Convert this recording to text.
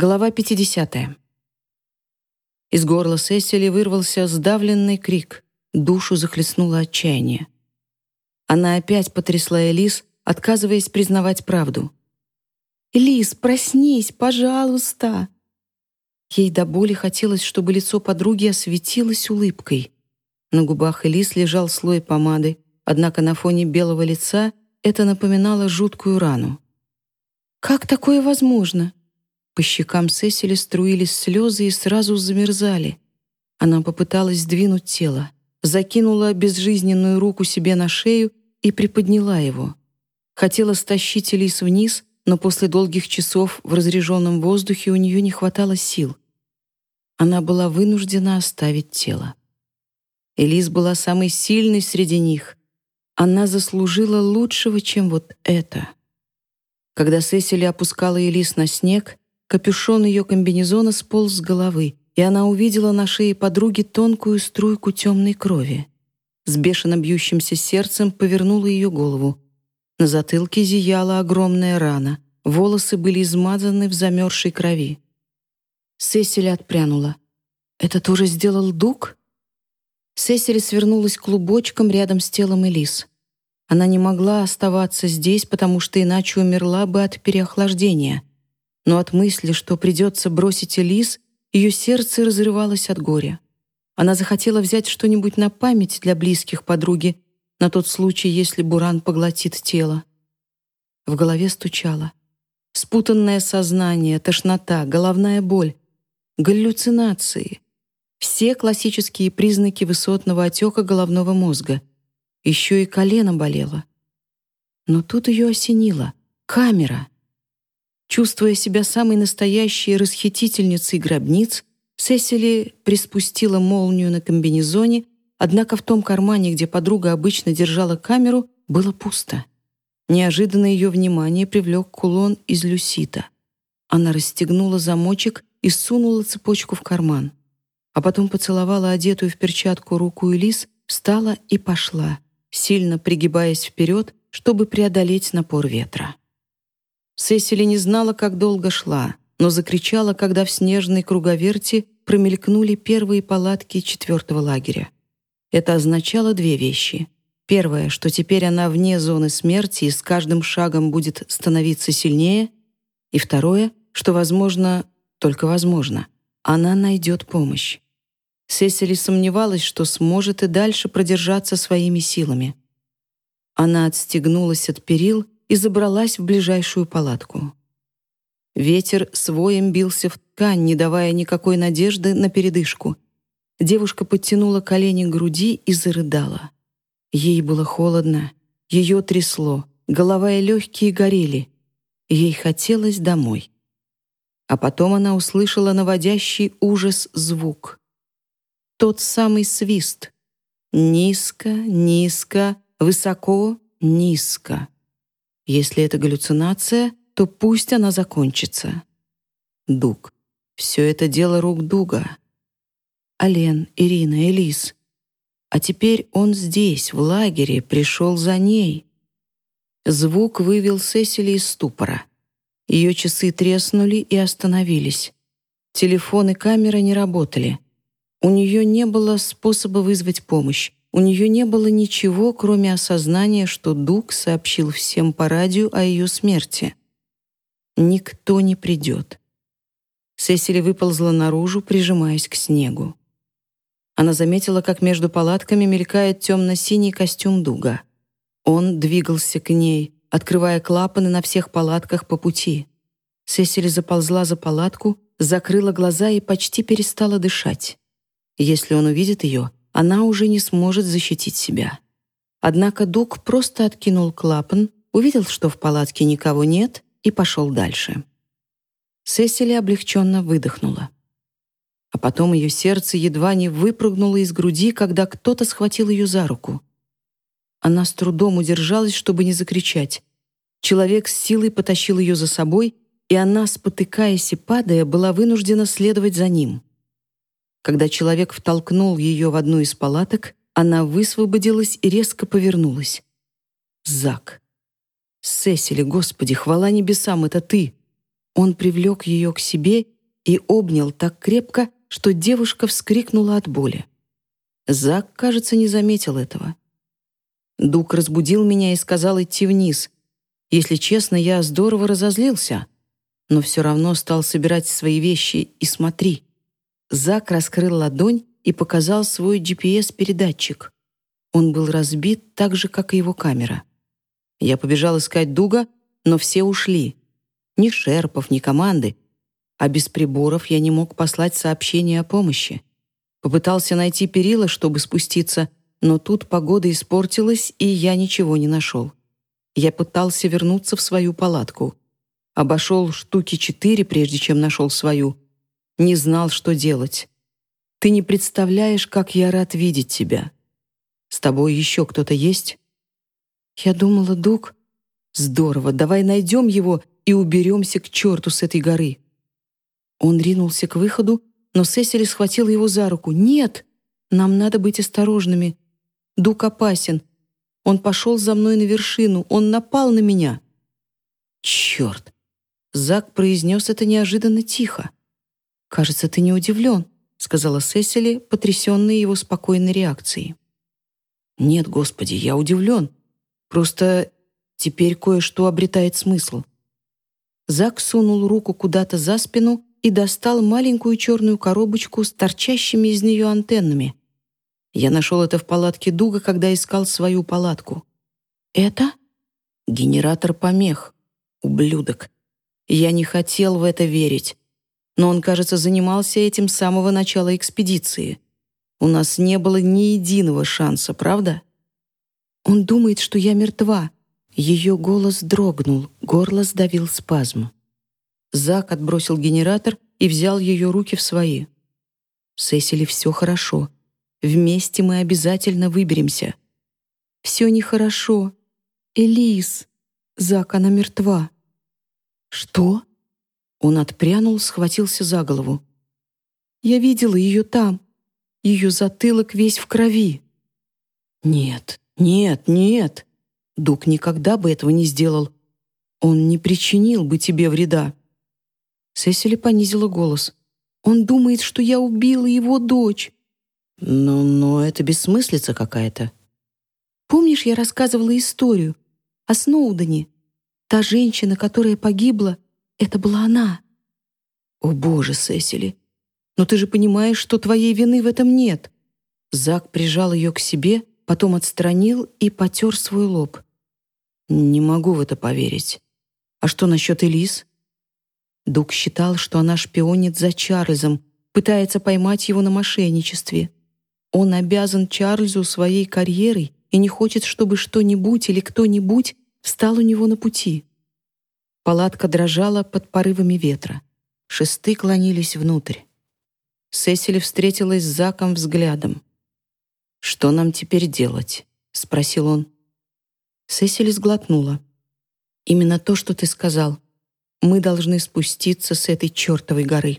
Глава 50. Из горла Сесили вырвался сдавленный крик. Душу захлестнуло отчаяние. Она опять потрясла Элис, отказываясь признавать правду. «Элис, проснись, пожалуйста!» Ей до боли хотелось, чтобы лицо подруги осветилось улыбкой. На губах Элис лежал слой помады, однако на фоне белого лица это напоминало жуткую рану. «Как такое возможно?» По щекам Сесили струились слезы и сразу замерзали. Она попыталась сдвинуть тело, закинула безжизненную руку себе на шею и приподняла его. Хотела стащить Элис вниз, но после долгих часов в разреженном воздухе у нее не хватало сил. Она была вынуждена оставить тело. Элис была самой сильной среди них. Она заслужила лучшего, чем вот это. Когда Сесили опускала Элис на снег, Капюшон ее комбинезона сполз с головы, и она увидела на шее подруги тонкую струйку темной крови. С бешено бьющимся сердцем повернула ее голову. На затылке зияла огромная рана, волосы были измазаны в замерзшей крови. Сесили отпрянула. «Это тоже сделал Дук?» Сесили свернулась клубочком рядом с телом Элис. Она не могла оставаться здесь, потому что иначе умерла бы от переохлаждения но от мысли, что придется бросить Элис, ее сердце разрывалось от горя. Она захотела взять что-нибудь на память для близких подруги на тот случай, если Буран поглотит тело. В голове стучало. Спутанное сознание, тошнота, головная боль, галлюцинации. Все классические признаки высотного отека головного мозга. Еще и колено болело. Но тут ее осенило. Камера — Чувствуя себя самой настоящей расхитительницей гробниц, Сесили приспустила молнию на комбинезоне, однако в том кармане, где подруга обычно держала камеру, было пусто. Неожиданно ее внимание привлек кулон из люсита. Она расстегнула замочек и сунула цепочку в карман. А потом поцеловала одетую в перчатку руку Элис, встала и пошла, сильно пригибаясь вперед, чтобы преодолеть напор ветра. Сесили не знала, как долго шла, но закричала, когда в снежной круговерти промелькнули первые палатки четвертого лагеря. Это означало две вещи. Первое, что теперь она вне зоны смерти и с каждым шагом будет становиться сильнее. И второе, что, возможно, только возможно, она найдет помощь. Сесили сомневалась, что сможет и дальше продержаться своими силами. Она отстегнулась от перил и забралась в ближайшую палатку. Ветер своим бился в ткань, не давая никакой надежды на передышку. Девушка подтянула колени к груди и зарыдала. Ей было холодно, ее трясло, голова и легкие горели. Ей хотелось домой. А потом она услышала наводящий ужас звук. Тот самый свист. Низко, низко, высоко, низко. Если это галлюцинация, то пусть она закончится. Дуг. Все это дело рук Дуга. Ален, Ирина, Элис. А теперь он здесь, в лагере, пришел за ней. Звук вывел Сесили из ступора. Ее часы треснули и остановились. Телефон и камера не работали. У нее не было способа вызвать помощь. У нее не было ничего, кроме осознания, что Дуг сообщил всем по радио о ее смерти. Никто не придет. Сесили выползла наружу, прижимаясь к снегу. Она заметила, как между палатками мелькает темно-синий костюм Дуга. Он двигался к ней, открывая клапаны на всех палатках по пути. Сесили заползла за палатку, закрыла глаза и почти перестала дышать. Если он увидит ее, она уже не сможет защитить себя. Однако Дуг просто откинул клапан, увидел, что в палатке никого нет, и пошел дальше. Сесили облегченно выдохнула. А потом ее сердце едва не выпрыгнуло из груди, когда кто-то схватил ее за руку. Она с трудом удержалась, чтобы не закричать. Человек с силой потащил ее за собой, и она, спотыкаясь и падая, была вынуждена следовать за ним. Когда человек втолкнул ее в одну из палаток, она высвободилась и резко повернулась. Зак. «Сесили, Господи, хвала небесам, это ты!» Он привлек ее к себе и обнял так крепко, что девушка вскрикнула от боли. Зак, кажется, не заметил этого. Дук разбудил меня и сказал идти вниз. Если честно, я здорово разозлился, но все равно стал собирать свои вещи и смотри. Зак раскрыл ладонь и показал свой GPS-передатчик. Он был разбит так же, как и его камера. Я побежал искать Дуга, но все ушли. Ни шерпов, ни команды. А без приборов я не мог послать сообщение о помощи. Попытался найти перила, чтобы спуститься, но тут погода испортилась, и я ничего не нашел. Я пытался вернуться в свою палатку. Обошел штуки четыре, прежде чем нашел свою. Не знал, что делать. Ты не представляешь, как я рад видеть тебя. С тобой еще кто-то есть?» Я думала, Дуг... Здорово, давай найдем его и уберемся к черту с этой горы. Он ринулся к выходу, но Сесили схватила его за руку. «Нет! Нам надо быть осторожными. Дуг опасен. Он пошел за мной на вершину. Он напал на меня». «Черт!» Зак произнес это неожиданно тихо. «Кажется, ты не удивлен», — сказала Сесили, потрясенная его спокойной реакцией. «Нет, Господи, я удивлен. Просто теперь кое-что обретает смысл». Зак сунул руку куда-то за спину и достал маленькую черную коробочку с торчащими из нее антеннами. Я нашел это в палатке Дуга, когда искал свою палатку. «Это?» «Генератор помех. Ублюдок. Я не хотел в это верить. Но он, кажется, занимался этим с самого начала экспедиции. У нас не было ни единого шанса, правда? Он думает, что я мертва. Ее голос дрогнул, горло сдавил спазм. Зак отбросил генератор и взял ее руки в свои. «Сесили, все хорошо. Вместе мы обязательно выберемся». «Все нехорошо. Элис. Зак, она мертва». «Что?» Он отпрянул, схватился за голову. «Я видела ее там. Ее затылок весь в крови. Нет, нет, нет. Дук никогда бы этого не сделал. Он не причинил бы тебе вреда. Сесили понизила голос. Он думает, что я убила его дочь. Но, но это бессмыслица какая-то. Помнишь, я рассказывала историю о Сноудене? Та женщина, которая погибла, это была она. О, боже, Сесили, но ты же понимаешь, что твоей вины в этом нет». Зак прижал ее к себе, потом отстранил и потер свой лоб. «Не могу в это поверить. А что насчет Элис?» Дук считал, что она шпионит за Чарльзом, пытается поймать его на мошенничестве. Он обязан Чарльзу своей карьерой и не хочет, чтобы что-нибудь или кто-нибудь стал у него на пути. Палатка дрожала под порывами ветра. Шесты клонились внутрь. Сесили встретилась с Заком взглядом. «Что нам теперь делать?» — спросил он. Сесили сглотнула. «Именно то, что ты сказал. Мы должны спуститься с этой чертовой горы».